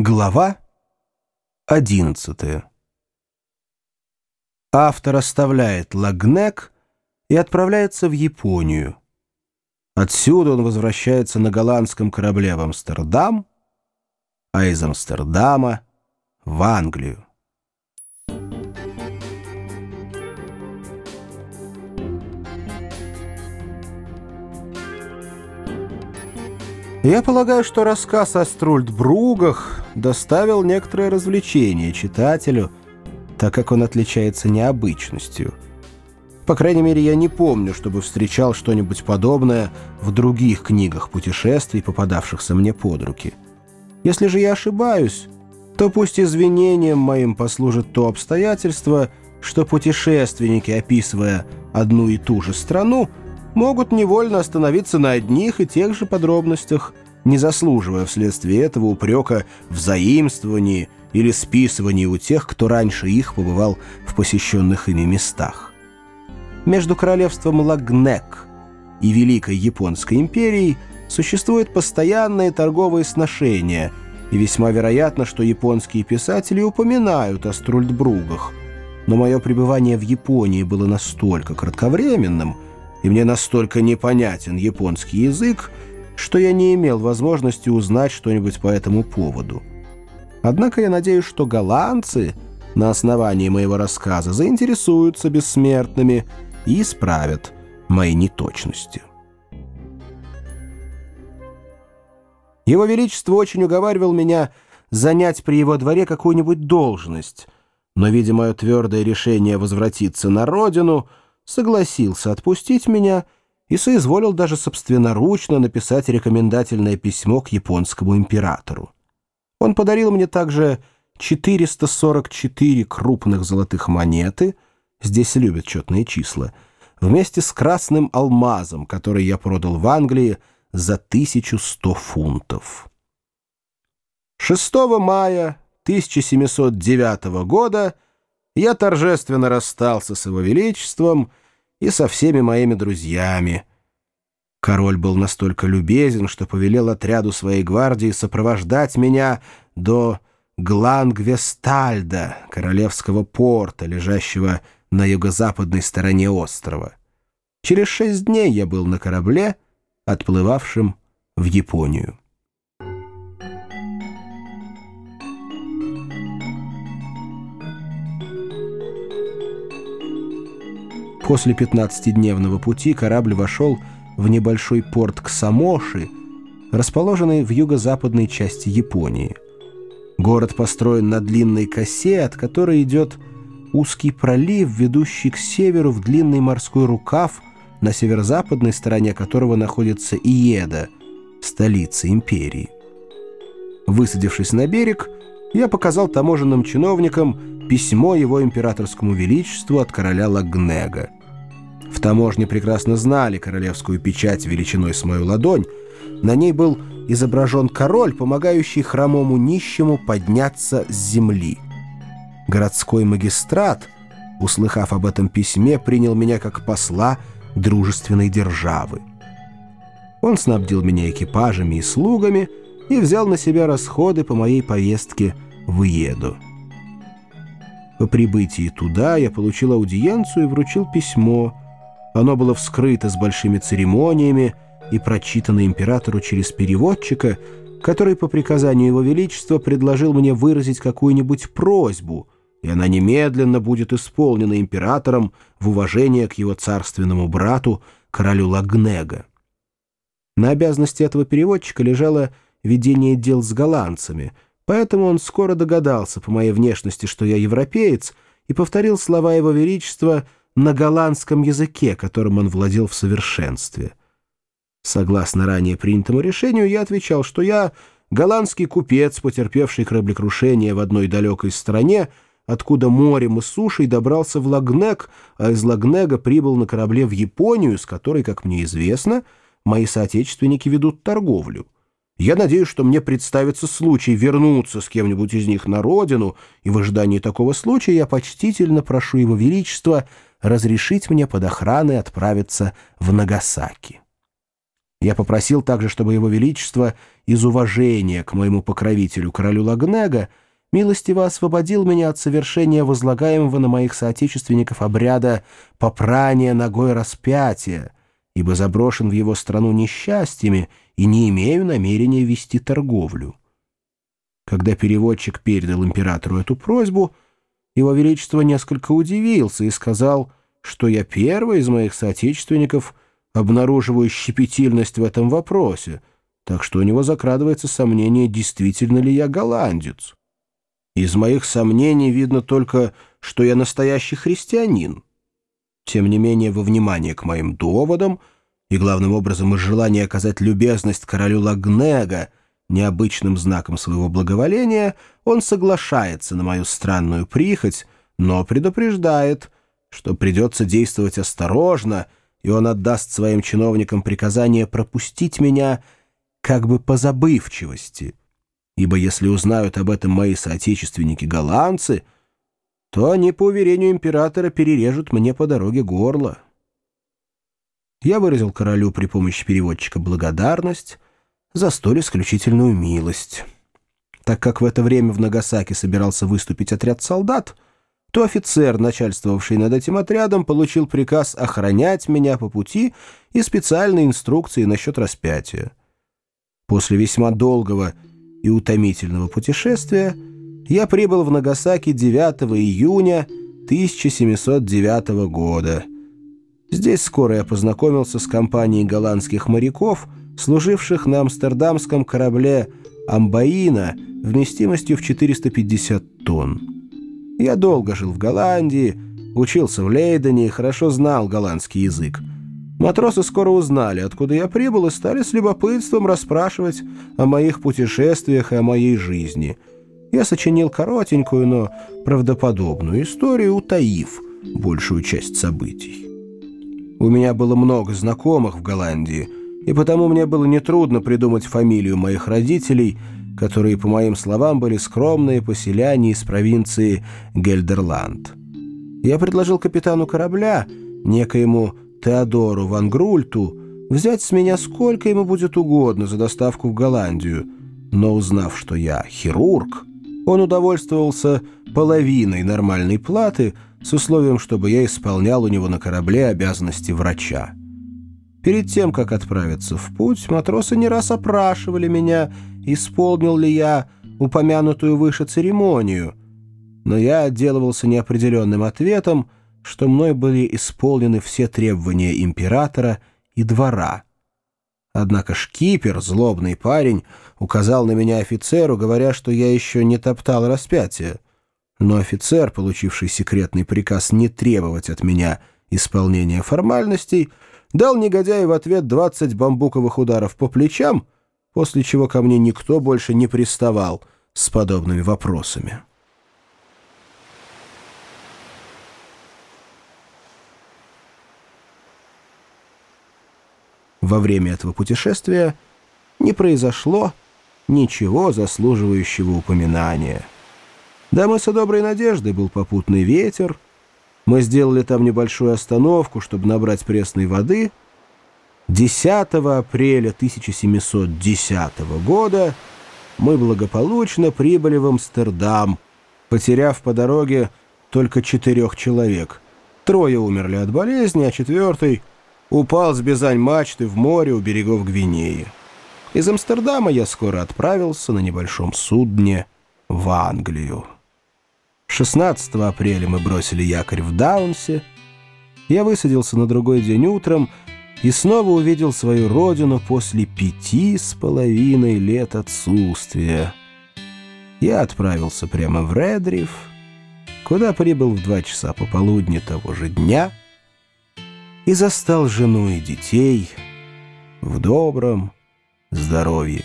Глава 11 Автор оставляет Лагнек и отправляется в Японию. Отсюда он возвращается на голландском корабле в Амстердам, а из Амстердама в Англию. Я полагаю, что рассказ о Струльдбругах доставил некоторое развлечение читателю, так как он отличается необычностью. По крайней мере, я не помню, чтобы встречал что-нибудь подобное в других книгах путешествий, попадавшихся мне под руки. Если же я ошибаюсь, то пусть извинением моим послужит то обстоятельство, что путешественники, описывая одну и ту же страну, могут невольно остановиться на одних и тех же подробностях, не заслуживая вследствие этого упрека в заимствовании или списывании у тех, кто раньше их побывал в посещенных ими местах. Между королевством Лагнек и Великой Японской империей существуют постоянные торговые сношения, и весьма вероятно, что японские писатели упоминают о Струльдбругах. Но мое пребывание в Японии было настолько кратковременным – и мне настолько непонятен японский язык, что я не имел возможности узнать что-нибудь по этому поводу. Однако я надеюсь, что голландцы на основании моего рассказа заинтересуются бессмертными и исправят мои неточности. Его Величество очень уговаривал меня занять при его дворе какую-нибудь должность, но, видя мое твердое решение возвратиться на родину, согласился отпустить меня и соизволил даже собственноручно написать рекомендательное письмо к японскому императору. Он подарил мне также 444 крупных золотых монеты, здесь любят четные числа, вместе с красным алмазом, который я продал в Англии за 1100 фунтов. 6 мая 1709 года я торжественно расстался с его величеством и со всеми моими друзьями. Король был настолько любезен, что повелел отряду своей гвардии сопровождать меня до Глангвестальда, королевского порта, лежащего на юго-западной стороне острова. Через шесть дней я был на корабле, отплывавшем в Японию. После 15-дневного пути корабль вошел в небольшой порт Ксамоши, расположенный в юго-западной части Японии. Город построен на длинной косе, от которой идет узкий пролив, ведущий к северу в длинный морской рукав, на северо-западной стороне которого находится Иеда, столица империи. Высадившись на берег, я показал таможенным чиновникам письмо его императорскому величеству от короля Лагнега. В таможне прекрасно знали королевскую печать величиной с мою ладонь. На ней был изображен король, помогающий хромому нищему подняться с земли. Городской магистрат, услыхав об этом письме, принял меня как посла дружественной державы. Он снабдил меня экипажами и слугами и взял на себя расходы по моей поездке в Иеду. По прибытии туда я получил аудиенцию и вручил письмо — оно было вскрыто с большими церемониями и прочитано императору через переводчика, который по приказанию его величества предложил мне выразить какую-нибудь просьбу, и она немедленно будет исполнена императором в уважение к его царственному брату, королю Лагнега. На обязанности этого переводчика лежало ведение дел с голландцами, поэтому он скоро догадался по моей внешности, что я европеец, и повторил слова его величества — на голландском языке, которым он владел в совершенстве. Согласно ранее принятому решению, я отвечал, что я голландский купец, потерпевший кораблекрушение в одной далекой стране, откуда морем и сушей добрался в Лагнек, а из Лагнега прибыл на корабле в Японию, с которой, как мне известно, мои соотечественники ведут торговлю. Я надеюсь, что мне представится случай вернуться с кем-нибудь из них на родину, и в ожидании такого случая я почтительно прошу его величества разрешить мне под охраной отправиться в Нагасаки. Я попросил также, чтобы Его Величество из уважения к моему покровителю, королю Лагнега, милостиво освободил меня от совершения возлагаемого на моих соотечественников обряда попрания ногой распятия, ибо заброшен в его страну несчастьями и не имею намерения вести торговлю. Когда переводчик передал императору эту просьбу, его Величество несколько удивился и сказал, что я первый из моих соотечественников обнаруживаю щепетильность в этом вопросе, так что у него закрадывается сомнение, действительно ли я голландец. Из моих сомнений видно только, что я настоящий христианин. Тем не менее, во внимание к моим доводам и, главным образом, из желания оказать любезность королю Лагнега, необычным знаком своего благоволения, он соглашается на мою странную прихоть, но предупреждает, что придется действовать осторожно, и он отдаст своим чиновникам приказание пропустить меня как бы по забывчивости — ибо если узнают об этом мои соотечественники-голландцы, то они, по уверению императора, перережут мне по дороге горло. Я выразил королю при помощи переводчика благодарность за столь исключительную милость. Так как в это время в Нагасаки собирался выступить отряд солдат, то офицер, начальствовавший над этим отрядом, получил приказ охранять меня по пути и специальные инструкции насчет распятия. После весьма долгого и утомительного путешествия я прибыл в Нагасаки 9 июня 1709 года. Здесь скоро я познакомился с компанией голландских моряков, служивших на амстердамском корабле «Амбаина» вместимостью в 450 тонн. Я долго жил в Голландии, учился в Лейдене и хорошо знал голландский язык. Матросы скоро узнали, откуда я прибыл, и стали с любопытством расспрашивать о моих путешествиях и о моей жизни. Я сочинил коротенькую, но правдоподобную историю, утаив большую часть событий. У меня было много знакомых в Голландии, и потому мне было нетрудно придумать фамилию моих родителей, которые, по моим словам, были скромные поселяне из провинции Гельдерланд. Я предложил капитану корабля, некоему Теодору Ван Грульту взять с меня сколько ему будет угодно за доставку в Голландию, но узнав, что я хирург, он удовольствовался половиной нормальной платы с условием, чтобы я исполнял у него на корабле обязанности врача. Перед тем, как отправиться в путь, матросы не раз опрашивали меня, исполнил ли я упомянутую выше церемонию, но я отделывался неопределенным ответом, что мной были исполнены все требования императора и двора. Однако шкипер, злобный парень, указал на меня офицеру, говоря, что я еще не топтал распятие. Но офицер, получивший секретный приказ не требовать от меня исполнения формальностей, дал негодяю в ответ 20 бамбуковых ударов по плечам, после чего ко мне никто больше не приставал с подобными вопросами. Во время этого путешествия не произошло ничего заслуживающего упоминания. До мыса Доброй Надежды был попутный ветер. Мы сделали там небольшую остановку, чтобы набрать пресной воды. 10 апреля 1710 года мы благополучно прибыли в Амстердам, потеряв по дороге только четырех человек. Трое умерли от болезни, а четвертый — упал с Бизань-мачты в море у берегов Гвинеи. Из Амстердама я скоро отправился на небольшом судне в Англию. 16 апреля мы бросили якорь в Даунсе. Я высадился на другой день утром и снова увидел свою родину после пяти с половиной лет отсутствия. Я отправился прямо в Редриф, куда прибыл в два часа пополудни того же дня — и застал жену и детей в добром здоровье.